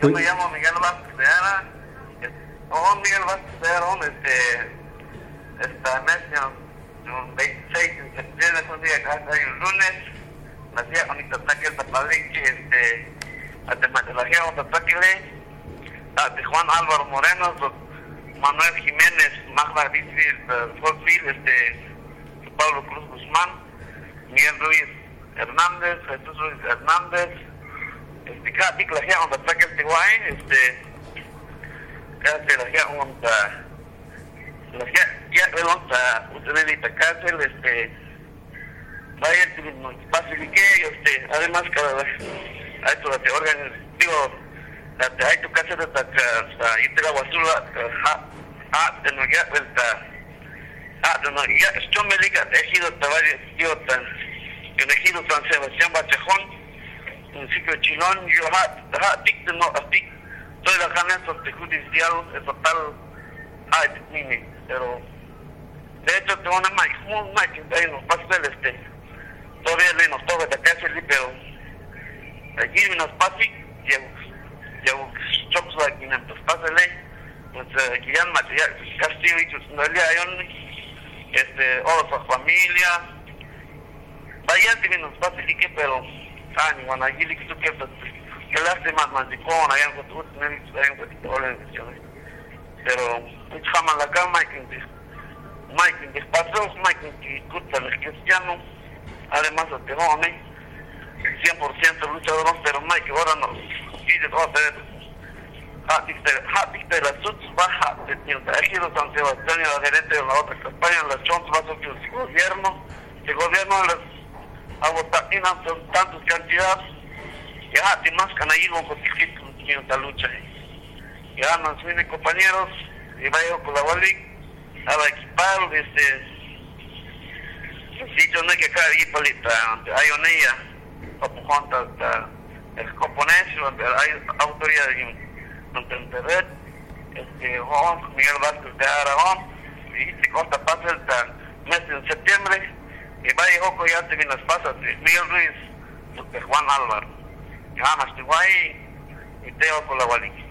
Yo me llamo Miguel Vázquez de Ara. Oh, Miguel Vázquez de Ara, este, esta mes, un 26 de septiembre, es un día que hace un lunes, nacía con este ataque el tapaliche, este, a Tematología, un ataque de Juan Álvaro Moreno, Manuel Jiménez, Magda Bisfield, Fortville, este, Pablo Cruz Guzmán, Miguel Ruiz Hernández, Jesús Ruiz Hernández, este, cada pico la gente donde ataque este guay, este, cada se la gente donde la gente ya donde usted ve esta cárcel, este, vaya, facilité, este, además cada vez, esto la te órganos, digo, hay tu casa de esta, y te la basura, ah, de no ya, esta, ah, de no ya, esto me liga, ejido, tabari, yo tan, en ejido San Sebastián Bachajón, municipio Chilón, yo soy la de judicial estatal pero de hecho tengo una mic, un mic ahí nos pasa el este, todavía le nos toca de cárcel, pero allí nos pasa ya chops la que nos pasa ley, pues que ya material castigo y no le hay este, o su familia, vaya que nos pasa pero ani wana hili kitu kesa kelasi ma mazikona yangu tu nani yangu tole pero kama la kama que Mike que pasó Mike que escucha el cristiano además de Terone 100% luchador pero Mike ahora no dice todo de la SUTS baja de Tejido San Sebastián y la gerente de la otra campaña, la Chons va a el gobierno, el gobierno les agotatina son tantas cantidades. Ya te más canallino con esta lucha ya nos vienen compañeros y vaya con la Wally a equipar este sitio no hay que caer ahí palita hay una ella como cuantas el componente donde hay autoridad donde internet este Juan Miguel Vázquez de Aragón y se consta pasa el mes de septiembre y vaya ojo ya te viene las pasas Miguel Ruiz de Juan Álvaro ya más te guay y te ojo la Wally